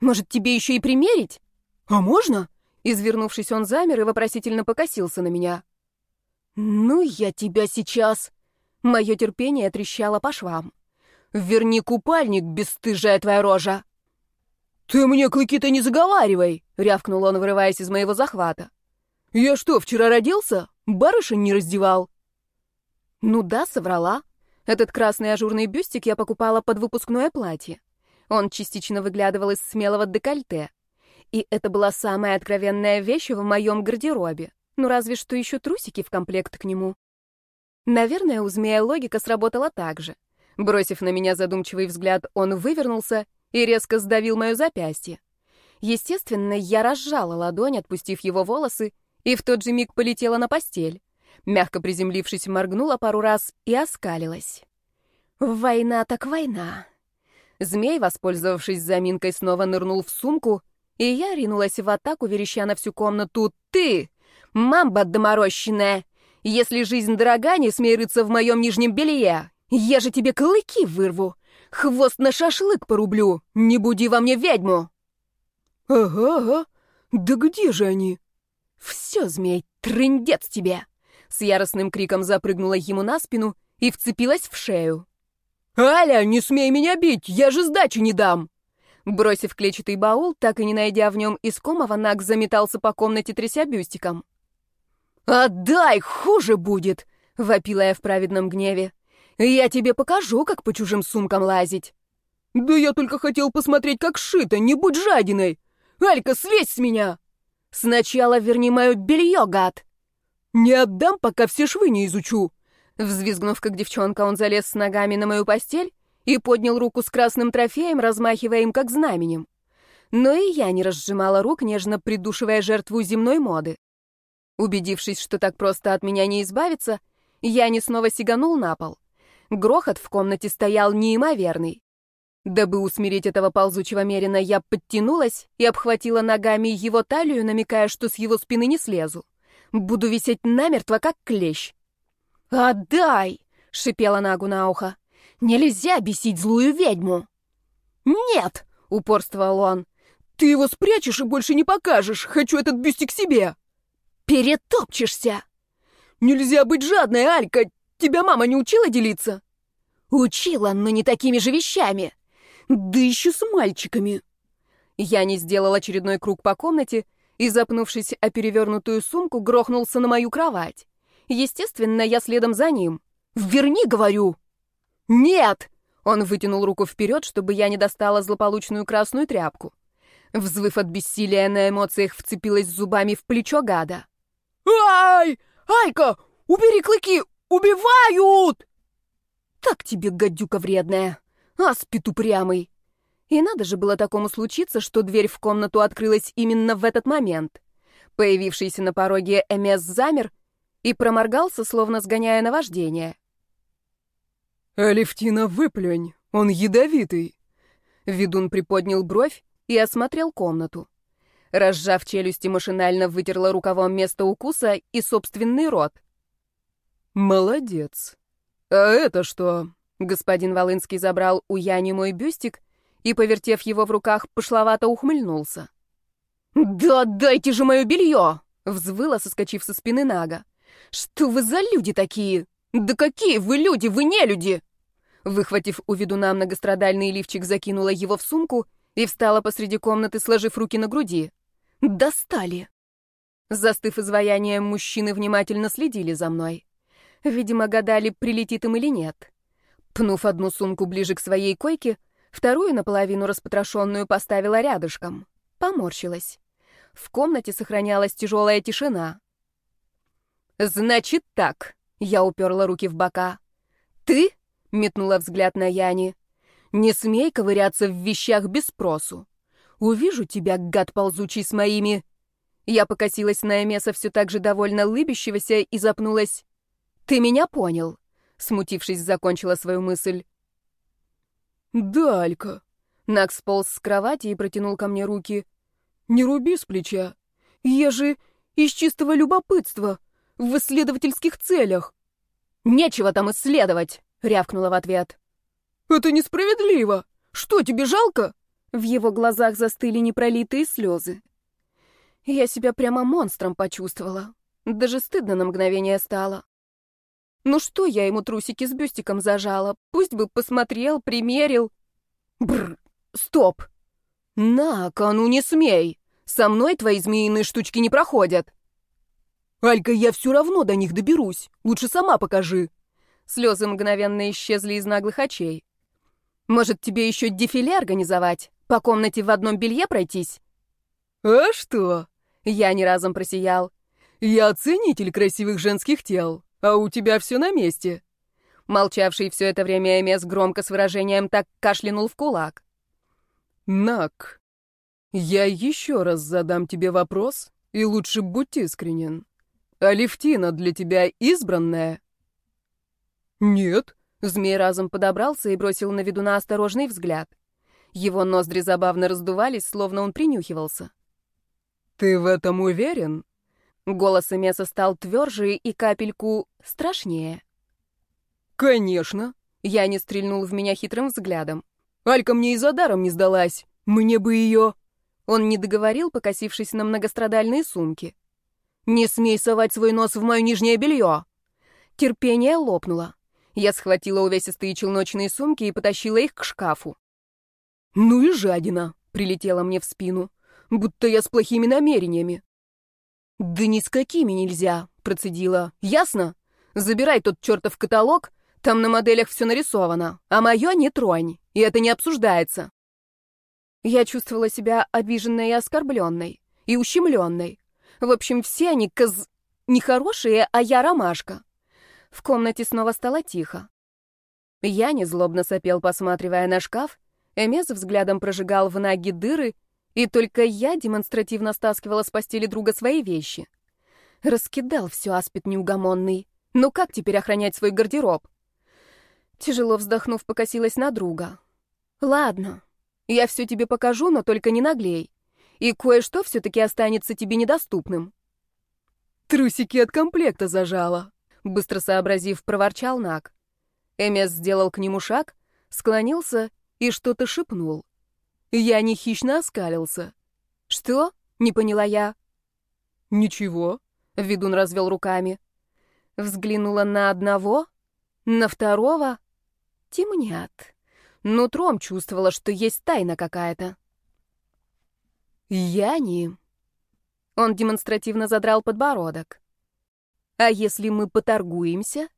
Speaker 3: Может, тебе еще и примерить? А можно?»
Speaker 1: Извернувшись, он замер и вопросительно покосился на меня. «Ну, я тебя сейчас...» Мое терпение трещало по швам. Верни купальник, бесстыжая твоя рожа!»
Speaker 3: «Ты мне клыки-то не заговаривай!»
Speaker 1: — рявкнул он, вырываясь из моего захвата.
Speaker 3: «Я что, вчера родился? Барышень не раздевал?»
Speaker 1: «Ну да, соврала. Этот красный ажурный бюстик я покупала под выпускное платье. Он частично выглядывал из смелого декольте. И это была самая откровенная вещь в моем гардеробе. Ну разве что еще трусики в комплект к нему. Наверное, у змея логика сработала так же. Бросив на меня задумчивый взгляд, он вывернулся и резко сдавил мое запястье. Естественно, я разжала ладонь, отпустив его волосы, и в тот же миг полетела на постель. Мягко приземлившись, моргнула пару раз и оскалилась. Война так война. Змей, воспользовавшись заминкой, снова нырнул в сумку, и я ринулась в атаку, вереща на всю комнату. «Ты! Мамба доморощенная! Если жизнь дорога, не смей рыться в моем нижнем белье! Я же тебе клыки вырву! Хвост на шашлык порублю! Не буди во мне ведьму!»
Speaker 3: «Ага, ага. Да где же они?»
Speaker 1: «Все, змей, трындец тебе!» С яростным криком запрыгнула ему на спину и вцепилась в шею.
Speaker 3: «Аля, не смей меня бить! Я же сдачи не дам!»
Speaker 1: Бросив клетчатый баул, так и не найдя в нем искомого, Наг заметался по комнате, тряся бюстиком.
Speaker 3: «Отдай, хуже будет!» — вопила я в праведном гневе. «Я тебе покажу, как по чужим сумкам лазить!» «Да я только хотел посмотреть, как шито, не будь жадиной! Алька, слезь с меня!»
Speaker 1: «Сначала верни мое белье, гад!»
Speaker 3: «Не отдам, пока все швы не изучу!»
Speaker 1: Взвизгнув, как девчонка, он залез с ногами на мою постель и поднял руку с красным трофеем, размахивая им как знаменем. Но и я не разжимала рук, нежно придушивая жертву земной моды. Убедившись, что так просто от меня не избавиться, я не снова сиганул на пол. Грохот в комнате стоял неимоверный. Дабы усмирить этого ползучего мерина, я подтянулась и обхватила ногами его талию, намекая, что с его спины не слезу. Буду висеть намертво, как клещ.
Speaker 2: «Отдай!» — шипела Нагу на ухо. «Нельзя бесить злую ведьму!»
Speaker 3: «Нет!» — упорствовал он. «Ты его спрячешь и больше не покажешь! Хочу этот бюстик себе!»
Speaker 2: «Перетопчешься!»
Speaker 3: «Нельзя быть жадной, Алька! Тебя мама не учила делиться?»
Speaker 2: «Учила, но не такими же вещами!»
Speaker 3: «Да еще с мальчиками!»
Speaker 1: Я не сделал очередной круг по комнате и, запнувшись о перевернутую сумку, грохнулся на мою кровать. Естественно, я следом за ним.
Speaker 3: «Верни, говорю!»
Speaker 1: «Нет!» Он вытянул руку вперед, чтобы я не достала злополучную красную тряпку. Взвыв от бессилия на эмоциях, вцепилась зубами в плечо гада.
Speaker 3: «Ай! Айка! Убери клыки! Убивают!»
Speaker 1: «Так тебе, гадюка вредная! Аспид упрямый!» И надо же было такому случиться, что дверь в комнату открылась именно в этот момент. Появившийся на пороге Эмес замер и проморгался, словно сгоняя наваждение.
Speaker 3: «Алевтина, выплюнь, он ядовитый!»
Speaker 1: Ведун приподнял бровь и осмотрел комнату. Разжав челюсти, машинально вытерла рукавом место укуса и собственный рот.
Speaker 3: «Молодец! А это что?»
Speaker 1: Господин Волынский забрал у Яни мой бюстик и, повертев его в руках, пошловато ухмыльнулся.
Speaker 2: «Да дайте же мое белье!»
Speaker 1: — взвыла, соскочив со спины Нага. «Что вы за люди такие? Да какие вы люди, вы не люди!» Выхватив у ведуна многострадальный лифчик, закинула его в сумку и встала посреди комнаты, сложив руки на груди. «Достали!» Застыв изваянием, мужчины внимательно следили за мной. Видимо, гадали, прилетит им или нет. Пнув одну сумку ближе к своей койке, вторую наполовину распотрошенную поставила рядышком. Поморщилась. В комнате сохранялась тяжелая тишина. «Значит так», — я уперла руки в бока. «Ты?» — метнула взгляд на Яни. «Не смей ковыряться в вещах без спросу. Увижу тебя, гад ползучий, с моими...» Я покосилась на Эмеса, все так же довольно лыбящегося, и запнулась. «Ты меня понял?» Смутившись, закончила свою мысль.
Speaker 3: «Далька!»
Speaker 1: Накс сполз с кровати и протянул ко мне руки.
Speaker 3: «Не руби с плеча. Я же из чистого любопытства в исследовательских целях.
Speaker 1: Нечего там исследовать, рявкнула в ответ.
Speaker 3: Это несправедливо. Что, тебе жалко?
Speaker 1: В его глазах застыли непролитые слезы. Я себя прямо монстром почувствовала. Даже стыдно на мгновение стало. Ну что я ему трусики с бюстиком зажала? Пусть бы посмотрел, примерил. Бррр, стоп. На-ка, ну не смей. Со мной твои змеиные штучки не проходят.
Speaker 3: «Алька, я все равно до них доберусь. Лучше сама покажи».
Speaker 1: Слезы мгновенно исчезли из наглых очей. «Может, тебе еще дефиле организовать? По комнате в одном белье пройтись?»
Speaker 3: «А что?»
Speaker 1: Я не разом просиял.
Speaker 3: «Я оценитель красивых женских тел, а у тебя все на месте».
Speaker 1: Молчавший все это время Эмес громко с выражением так кашлянул в кулак.
Speaker 3: «Нак, я еще раз задам тебе вопрос, и лучше будь искренен. Алевтина для тебя избранная?»
Speaker 1: «Нет», — змей разом подобрался и бросил на ведуна осторожный взгляд. Его ноздри забавно раздувались, словно он принюхивался.
Speaker 3: «Ты в этом уверен?»
Speaker 1: Голос Эмеса стал тверже и капельку страшнее.
Speaker 3: «Конечно!»
Speaker 1: Я не стрельнул в меня хитрым взглядом.
Speaker 3: «Алька мне и за даром не сдалась. Мне бы ее...»
Speaker 1: Он не договорил, покосившись на многострадальные сумки.
Speaker 3: «Не смей совать свой нос в мое нижнее белье!»
Speaker 1: Терпение лопнуло. Я схватила увесистые челночные сумки и потащила их к шкафу.
Speaker 3: «Ну и жадина!» — прилетела мне в спину. «Будто я с плохими намерениями».
Speaker 1: «Да ни с какими нельзя», — процедила. «Ясно? Забирай тот чертов каталог, там на моделях все нарисовано, а мое не тронь, и это не обсуждается». Я чувствовала себя обиженной и оскорбленной, и ущемленной. В общем, все они коз... нехорошие, а я ромашка. В комнате снова стало тихо. Я незлобно сопел, посматривая на шкаф, Эмес взглядом прожигал в ноги дыры, и только я демонстративно стаскивала с постели друга свои вещи. Раскидал все аспид неугомонный. Ну как теперь охранять свой гардероб? Тяжело вздохнув, покосилась на друга. Ладно, я все тебе покажу, но только не наглей. И кое-что все-таки останется тебе недоступным.
Speaker 3: Трусики от комплекта зажала.
Speaker 1: Быстро сообразив, проворчал Нак. Эмес сделал к нему шаг, склонился и что-то шепнул. Я не хищно оскалился. «Что?» — не поняла я.
Speaker 3: «Ничего», — ведун развел руками.
Speaker 1: Взглянула на одного, на второго. Темнят. Нутром чувствовала, что есть тайна какая-то. «Я не...» Он демонстративно задрал подбородок. «А если мы поторгуемся?»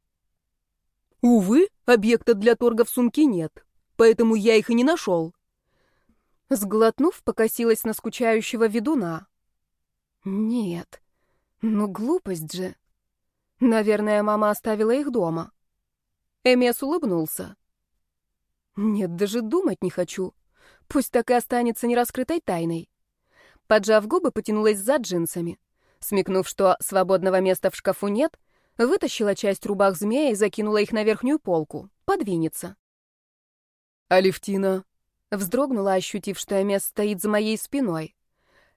Speaker 3: «Увы, объекта для торга в сумке нет, поэтому я их и не нашел».
Speaker 1: Сглотнув, покосилась на скучающего ведуна. «Нет, ну глупость же. Наверное, мама оставила их дома». Эмес улыбнулся. Нет, даже думать не хочу. Пусть так и останется нераскрытой тайной. Поджав губы, потянулась за джинсами. Смекнув, что свободного места в шкафу нет, вытащила часть рубах змея и закинула их на верхнюю полку. Подвинется.
Speaker 3: «Алевтина?»
Speaker 1: Вздрогнула, ощутив, что Эмес стоит за моей спиной.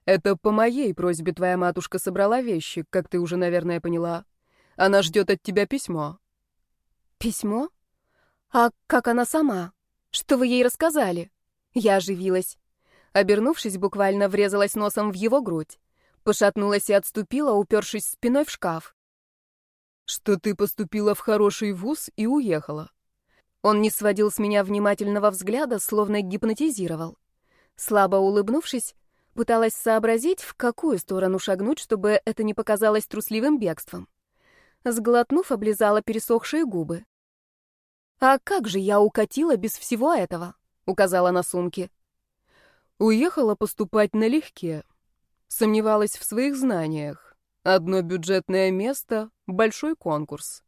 Speaker 3: «Это по моей просьбе твоя матушка собрала вещи, как ты уже, наверное, поняла. Она ждет от тебя письмо».
Speaker 1: «Письмо? А как она сама?» Что вы ей рассказали?» Я оживилась. Обернувшись, буквально врезалась носом в его грудь. Пошатнулась и отступила, упершись спиной в шкаф.
Speaker 3: «Что ты поступила в хороший вуз и уехала».
Speaker 1: Он не сводил с меня внимательного взгляда, словно гипнотизировал. Слабо улыбнувшись, пыталась сообразить, в какую сторону шагнуть, чтобы это не показалось трусливым бегством. Сглотнув, облизала пересохшие губы. «А как же я укатила без всего этого?» — указала на сумки.
Speaker 3: Уехала поступать налегке. Сомневалась в своих знаниях. Одно бюджетное место, большой конкурс.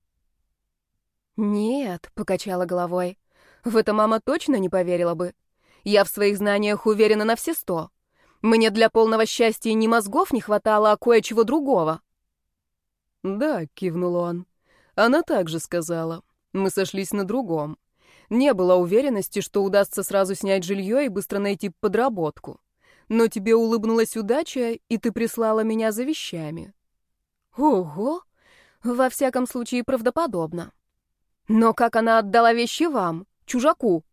Speaker 1: «Нет», — покачала головой, — «в это мама точно не поверила бы. Я в своих знаниях уверена на все сто. Мне для полного счастья ни мозгов не хватало, а кое-чего другого».
Speaker 3: «Да», — кивнул он, — «она также сказала. Мы сошлись на другом. Не было уверенности, что удастся сразу снять жилье и быстро найти подработку. Но тебе улыбнулась удача, и ты прислала меня за вещами.
Speaker 1: Ого! Во всяком случае, правдоподобно. Но как она отдала вещи вам, чужаку?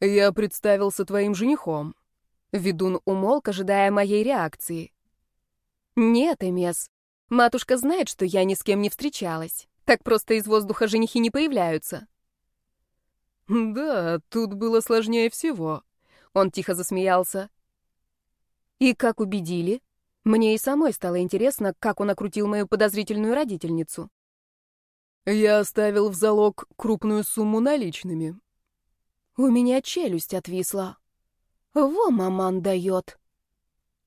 Speaker 3: Я представился твоим женихом.
Speaker 1: Ведун умолк, ожидая моей реакции. Нет, Эмес, матушка знает, что я ни с кем не встречалась. Так просто из воздуха женихи не появляются.
Speaker 3: Да, тут было сложнее всего.
Speaker 1: Он тихо засмеялся. И как убедили? Мне и самой стало интересно, как он окрутил мою подозрительную родительницу.
Speaker 3: Я оставил в залог крупную сумму наличными.
Speaker 1: У меня челюсть отвисла. Во маман дает.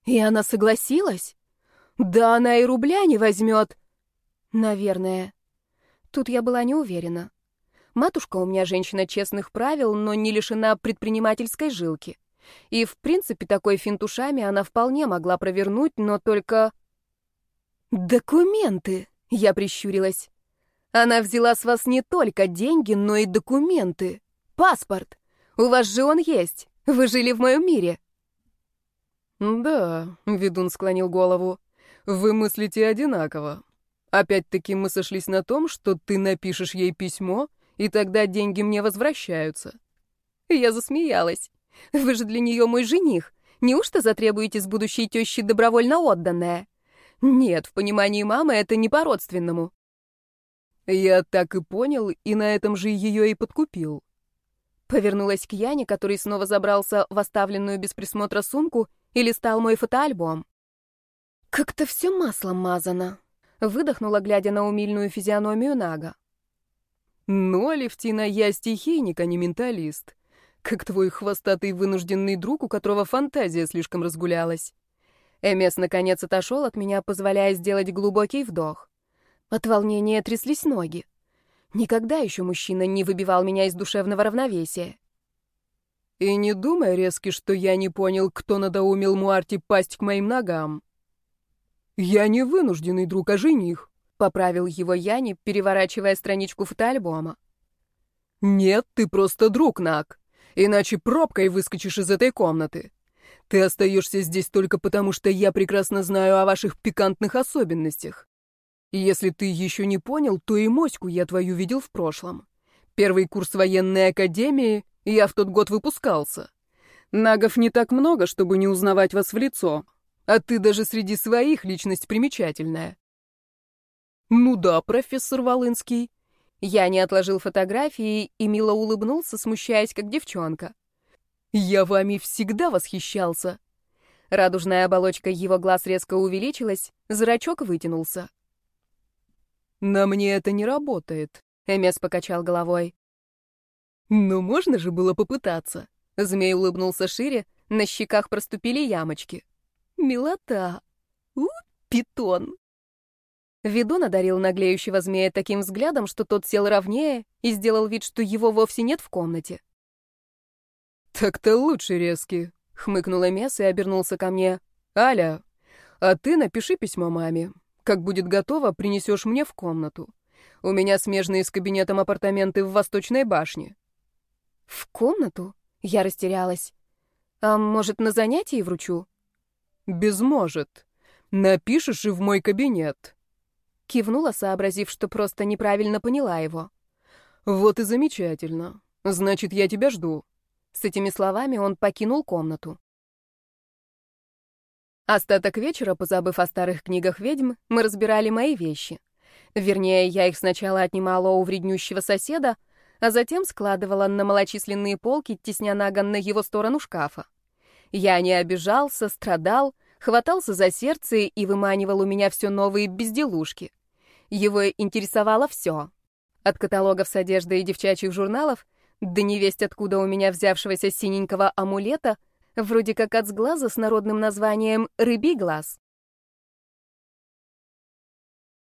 Speaker 1: И она согласилась? Да она и рубля не возьмет. Наверное. Тут я была не уверена. Матушка у меня женщина честных правил, но не лишена предпринимательской жилки. И, в принципе, такой финт ушами она вполне могла провернуть, но только... «Документы!» — я прищурилась. «Она взяла с вас не только деньги, но и документы. Паспорт. У вас же он есть. Вы жили в моем мире».
Speaker 3: «Да», — ведун склонил голову, — «вы мыслите одинаково. Опять-таки мы сошлись на том, что ты напишешь ей письмо, и тогда деньги мне возвращаются».
Speaker 1: Я засмеялась. «Вы же для нее мой жених. Неужто затребуете с будущей тещи добровольно отданное?» «Нет, в понимании мамы это не по-родственному».
Speaker 3: «Я так и понял, и на этом же ее и подкупил».
Speaker 1: Повернулась к Яне, который снова забрался в оставленную без присмотра сумку и листал мой фотоальбом. «Как-то все маслом мазано», — выдохнула, глядя на умильную физиономию Нага.
Speaker 3: «Ну, Алевтина, я стихийник, а не менталист. Как твой хвостатый вынужденный друг, у которого фантазия слишком разгулялась».
Speaker 1: Эмес наконец отошел от меня, позволяя сделать глубокий вдох. От волнения тряслись ноги. Никогда еще мужчина не выбивал меня из душевного равновесия.
Speaker 3: И не думай, резки, что я не понял, кто надоумил Муарти пасть к моим ногам. Я не вынужденный друг, а жених, — поправил его Яни, переворачивая страничку фотоальбома. Нет, ты просто друг, Нак. Иначе пробкой выскочишь из этой комнаты. Ты остаешься здесь только потому, что я прекрасно знаю о ваших пикантных особенностях. Если ты еще не понял, то и моську я твою видел в прошлом. Первый курс военной академии, я в тот год выпускался. Нагов не так много, чтобы не узнавать вас в лицо. А ты даже среди своих личность примечательная. Ну да, профессор Волынский.
Speaker 1: Я не отложил фотографии и мило улыбнулся, смущаясь, как девчонка.
Speaker 3: Я вами всегда восхищался.
Speaker 1: Радужная оболочка его глаз резко увеличилась, зрачок вытянулся.
Speaker 3: «На мне это не работает», — Эмес покачал головой.
Speaker 1: «Ну, можно же было попытаться». Змей улыбнулся шире, на щеках проступили ямочки. «Милота! У, питон!» Ведун одарил наглеющего змея таким взглядом, что тот сел ровнее и сделал вид, что его вовсе нет в комнате.
Speaker 3: «Так-то лучше, резкий», — хмыкнул Эмес и обернулся ко мне. «Аля, а ты напиши письмо маме. Как будет готово, принесешь мне в комнату. У меня смежные с кабинетом апартаменты в Восточной башне».
Speaker 1: «В комнату?» — я растерялась. «А может, на занятии вручу?»
Speaker 3: «Без может. Напишешь и в мой кабинет».
Speaker 1: Кивнула, сообразив, что просто неправильно поняла его.
Speaker 3: «Вот и замечательно. Значит, я тебя жду».
Speaker 1: С этими словами он покинул комнату. Остаток вечера, позабыв о старых книгах ведьм, мы разбирали мои вещи. Вернее, я их сначала отнимала у вреднющего соседа, а затем складывала на малочисленные полки, тесня наган на его сторону шкафа. Я не обижался, страдал, хватался за сердце и выманивал у меня все новые безделушки. Его интересовало все. От каталогов с одеждой и девчачьих журналов до невесть откуда у меня взявшегося синенького амулета — Вроде как от сглаза с народным названием «рыбий глаз».